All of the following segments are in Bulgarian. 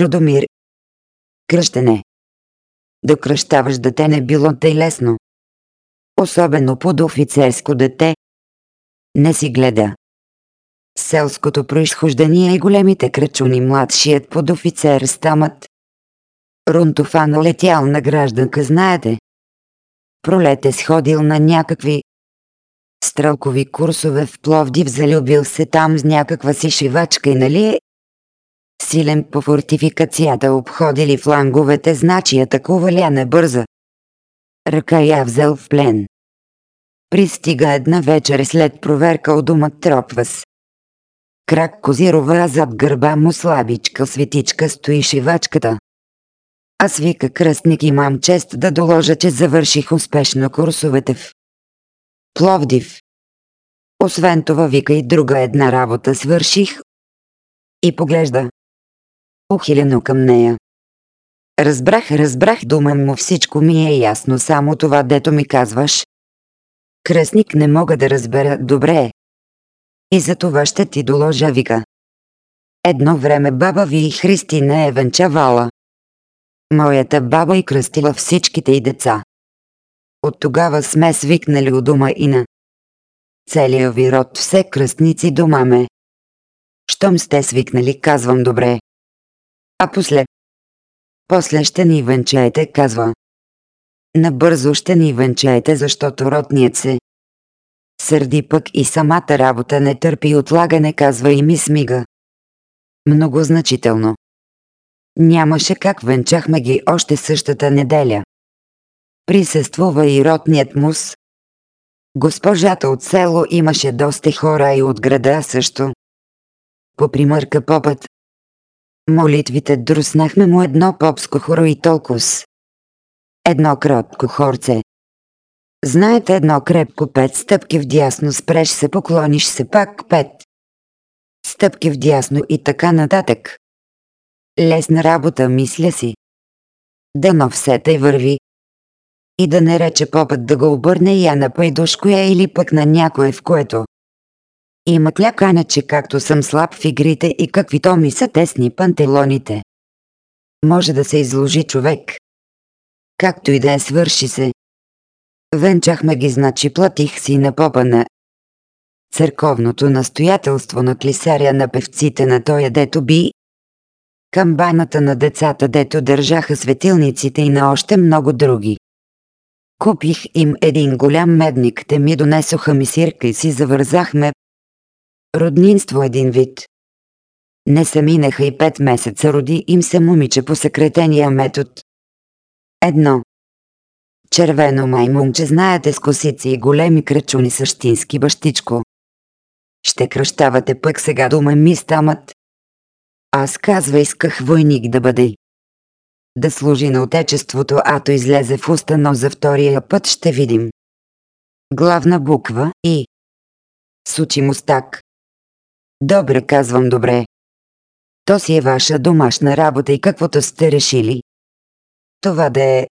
Чудомир. Кръщене. Да кръщаваш дете не било тъй лесно. Особено под офицерско дете. Не си гледа. Селското произхождение и големите кръчуни младшият под офицер стамат. Рунтофан летял на гражданка, знаете. Пролет е сходил на някакви стрелкови курсове в Пловдив, залюбил се там с някаква си шивачка и нали е силен по фортификацията обходили фланговете, значи атакували не бърза. Ръка я взел в плен. Пристига една вечер след проверка у дома Тропвас. Крак козирова, а зад гърба му слабичка светичка стои шивачката. Аз вика кръстник имам чест да доложа, че завърших успешно курсовете в Пловдив. Освен това вика и друга една работа свърших и поглежда. Ухилено към нея. Разбрах, разбрах дума му, всичко ми е ясно, само това дето ми казваш. Кръстник не мога да разбера добре. И за това ще ти доложа, вика. Едно време баба ви и Христина е венчавала. Моята баба и кръстила всичките й деца. От тогава сме свикнали у дома и на целия ви род все кръстници дома ме. Щом сте свикнали, казвам добре. А после? После ще ни венчаете, казва. Набързо ще ни венчаете, защото родният се. Сърди пък и самата работа не търпи отлагане, казва и ми смига. Много значително. Нямаше как венчахме ги още същата неделя. Присъствува и ротният мус. Госпожата от село имаше доста хора и от града също. Попримърка попът. Молитвите друснахме му едно попско хоро и толкова. Едно кротко хорце. Знаете едно крепко пет стъпки вдясно спреш се поклониш се пак пет. Стъпки вдясно и така нататък. Лесна работа, мисля си. Дано все тъй върви. И да не рече попът да го обърне я на пайдушкоя или пък на някое в което. Има клякане, че както съм слаб в игрите и какви то ми са тесни пантелоните. Може да се изложи човек. Както и да е свърши се. Венчахме ги, значи платих си на попа на църковното настоятелство на клисаря на певците на тоя дето би камбаната на децата, дето държаха светилниците и на още много други. Купих им един голям медник, те ми донесоха ми сирка и си завързахме. Роднинство един вид. Не се минаха и пет месеца, роди им се момиче по секретения метод. Едно. Червено маймунче, знаете с косици и големи кръчуни същински бащичко. Ще кръщавате пък сега дума ми стамат. Аз казва исках войник да бъде. Да служи на отечеството, ато излезе в уста, но за втория път ще видим. Главна буква И. Сучи мустак. Добре, казвам добре. То си е ваша домашна работа и каквото сте решили. Това да е.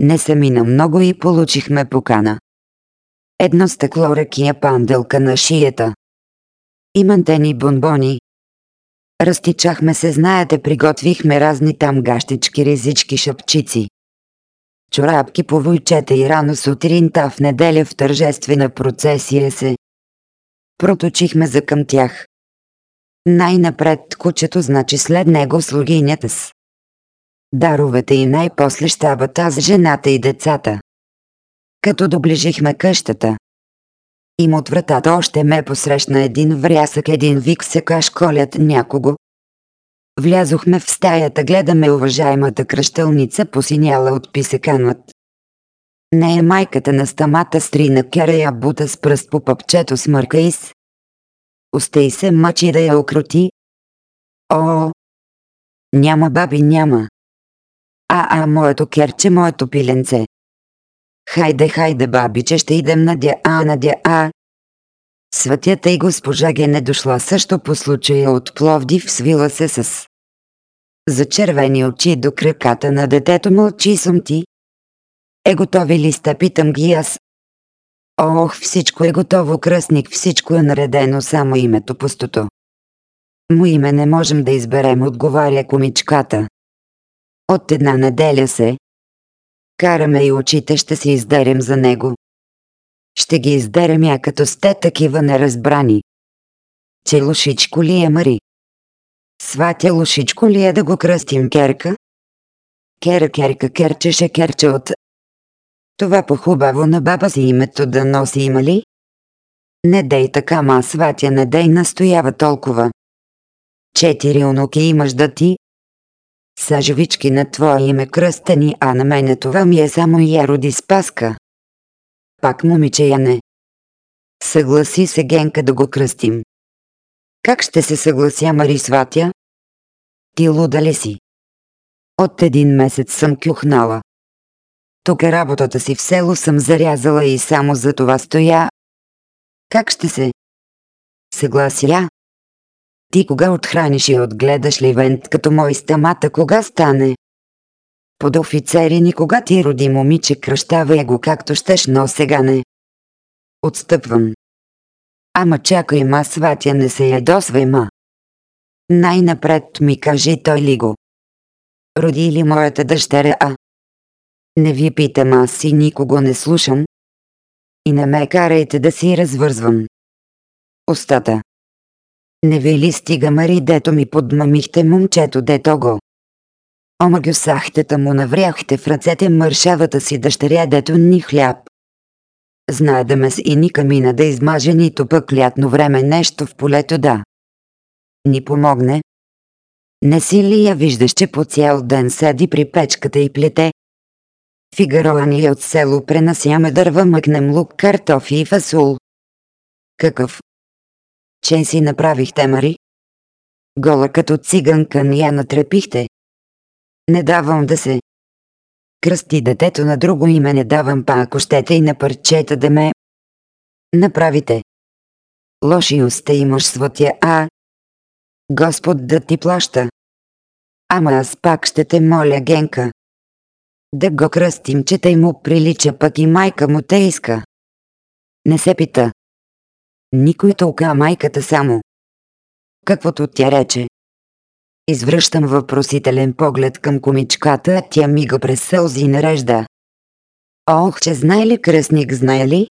Не се мина много и получихме покана. Едно стъкло ракия панделка на шията. И мантени бонбони, Разтичахме се, знаете, приготвихме разни там гащички, ризички, шапчици. Чорапки по войчета и рано сутринта в неделя в тържествена процесия се. Проточихме за към тях. Най-напред кучето, значи след него слугинята с. Даровете и най-после щабата с жената и децата. Като доближихме къщата, им от вратата още ме посрещна един врясък, един вик се кашколят някого. Влязохме в стаята, гледаме уважаемата кръщълница посиняла от писеканът. Не е майката на стамата стрина керея бута с пръст по пъпчето смърка из. Остей се мъчи да я окрути. О, няма баби, няма. А, а, моето керче, моето пиленце. Хайде, хайде, бабиче, ще идем надя, а, надя, а. Светята и госпожа Ге не дошла също по случая от Пловдив, свила се с за червени очи до краката на детето мълчи съм ти. Е готови ли сте, питам ги аз. Ох, всичко е готово, кръстник, всичко е наредено, само името пустото. Му име не можем да изберем, отговаря комичката. От една неделя се. Караме и очите ще си издерем за него. Ще ги издерем я като сте такива неразбрани. Че лошичко ли е Мари? Сватя лошичко ли е да го кръстим Керка? Кера Керка Керчеше Керче от... Това по-хубаво на баба си името да носи има ли? Не дей така, ма сватя не дей настоява толкова. Четири онуки имаш да ти. Сажовички на твое име кръстени, а на мене това ми е само я роди спаска. Пак момиче я не. Съгласи се Генка да го кръстим. Как ще се съглася Мари Сватя? Ти луда ли си? От един месец съм кюхнала. Тук е работата си в село съм зарязала и само за това стоя. Как ще се? Съглася. Ти кога отхраниш и отгледаш ли вент като мой стамата, кога стане? Под офицери никога ти роди момиче кръщава го както щеш, но сега не. Отстъпвам. Ама чакай ма сватя не се ядосвай ма. Най-напред ми кажи той ли го. Роди ли моята дъщеря, а? Не ви питам, аз си никого не слушам. И не ме карайте да си развързвам. Остата. Не ви ли стига Мари, дето ми подмамихте момчето, дето го? Омагюсахтета му навряхте в ръцете мършавата си дъщеря, дето ни хляб. Знае да ме с и ни камина да измаже нито пък лятно време нещо в полето да. Ни помогне. Не си ли я виждаш, че по цял ден седи при печката и плете? Фигароа ни от село пренасяме дърва, мъкнем лук, картофи и фасул. Какъв? Че си направихте, Мари? Гола като циганка ни я натрепихте. Не давам да се. Кръсти детето на друго име не давам па ако щете и на парчета да ме направите. Лоши уста имаш сватя, а Господ да ти плаща. Ама аз пак ще те моля, Генка. Да го кръстим, че тъй му прилича, пък и майка му те иска. Не се пита. Никой толка майката само. Каквото тя рече. Извръщам въпросителен поглед към комичката, тя мига през сълзи и нарежда. Ох, че знае ли кръстник, знае ли?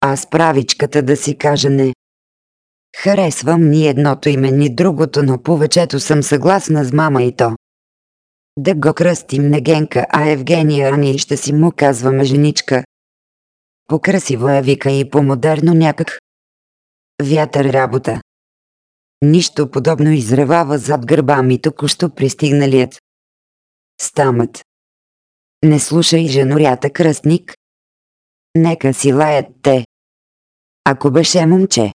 Аз правичката да си кажа не. Харесвам ни едното име, ни другото, но повечето съм съгласна с мама и то. Да го кръстим не Генка, а Евгения, а ние ще си му казваме женичка. По-красиво е вика и по-модерно някак. Вятър работа. Нищо подобно изревава зад гърба ми току-що пристигналият. Стамът. Не слушай женорята кръстник. Нека си лаят те. Ако беше момче.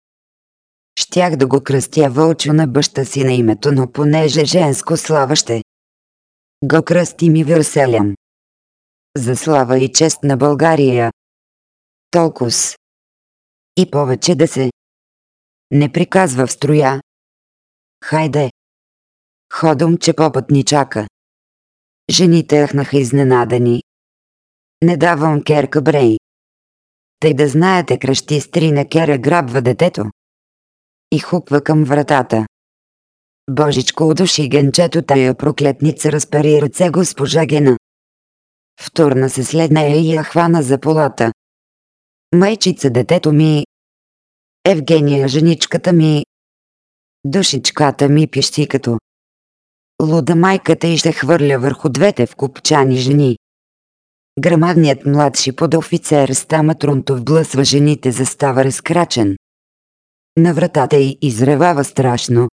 Щях да го кръстя вълчо на баща си на името, но понеже женско слава ще. Го кръсти ми Върселям. За слава и чест на България. Толкос. И повече да се. Не приказва в строя. Хайде. Ходом, че попът ни чака. Жените ахнаха изненадани. Не давам керка брей. Тъй да знаете, кръщи стрина кера грабва детето и хуква към вратата. Божичко удуши генчето тая проклетница разпари ръце госпожа Гена. Втурна се след нея и я хвана за полата. Майчица детето ми. Евгения женичката ми. Душичката ми пищи като. Луда майката и ще хвърля върху двете в купчани жени. Грамадният младши подофицер Стама Трунтов блъсва жените застава разкрачен. На вратата й изревава страшно.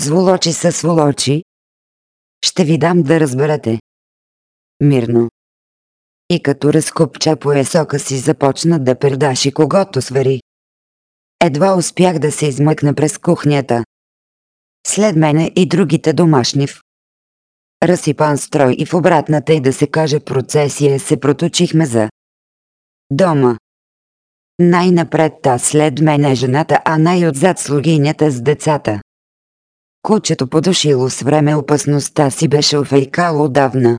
Зволочи са сволочи. Ще ви дам да разберете. Мирно. И като разкопча по есока си започна да пердаши когото свари. Едва успях да се измъкна през кухнята. След мене и другите домашни в разсипан строй и в обратната и да се каже процесия се проточихме за дома. Най-напред та след мене жената, а най-отзад слугинята с децата. Кучето подушило с време опасността си беше офейкало отдавна.